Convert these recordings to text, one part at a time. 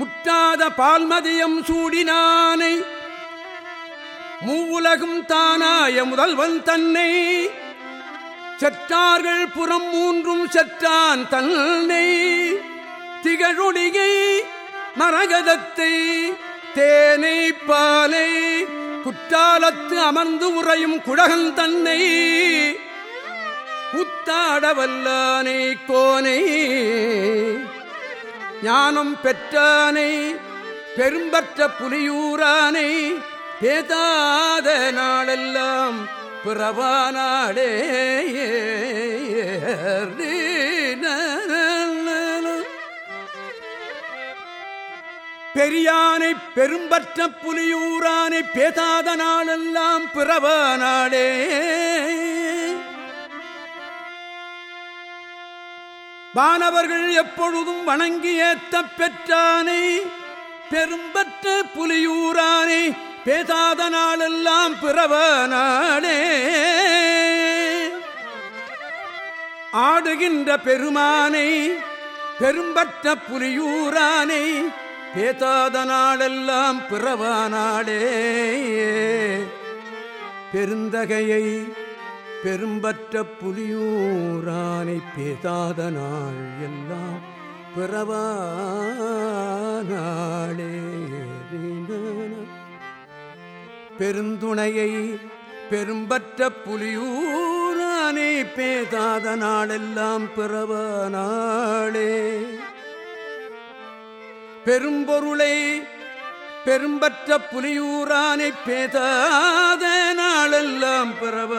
முட்டாத பால்மதியம் சூடினானை மூவுலகும் தானாய முதல்வன் தன்னை. செற்றார்கள் புறம் மூன்றும் செற்றான் தன்னை. திகழொடியை மரகதத்தை தேனை பாலை குற்றாலத்து அமர்ந்து உறையும் குடகன் தன்னை. குத்தாடவல்லானை கோனை ஞானம் பெற்றானை பெரும்பற்ற புலியூரானை பேதாத நாளெல்லாம் பிறவானாடே பெரியானை பெரும்பற்ற புலியூரானை பேதாத நாளெல்லாம் பிறவானாடே. வானவர்கள் எப்பொழுதும் வணங்கி ஏத்த பெற்றானை பெரும்பற்ற புலியூரானை பேசாத நாளெல்லாம் பிறவ நாளே. ஆடுகின்ற பெருமானை பெரும்பற்ற புலியூரானை பேசாத நாளெல்லாம் பிறவ நாளே. பெருந்தகையை பெரும்பற்ற புலியூரானை பேதாத நாள் எல்லாம் பிறவானாளே பெருந்துணையை பெரும்பற்ற புலியூரானே பேதாத நாளெல்லாம் பிறவானாளே. பெரும்பொருளை பெரும்பற்ற புலியூரானை பேதாத நாளெல்லாம் பிறவ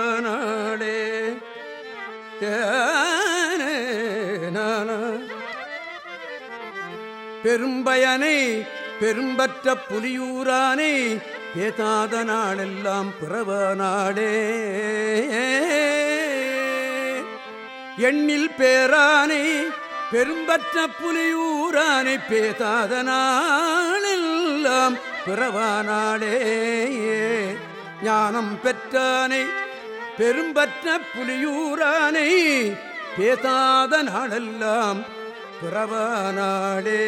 பெரும்பயனை பெரும்பற்ற புலியூரானை பேதாத நாளெல்லாம் பிறவ நாடே எண்ணில் பேரானை பெரும்பற்ற புலியூரானை பேதாத நாளெல்லாம் பிறவ நாடே ஞானம் பெற்றானை பெரும்பற்ற புலியூரானை பேதாத நாளெல்லாம் நாடே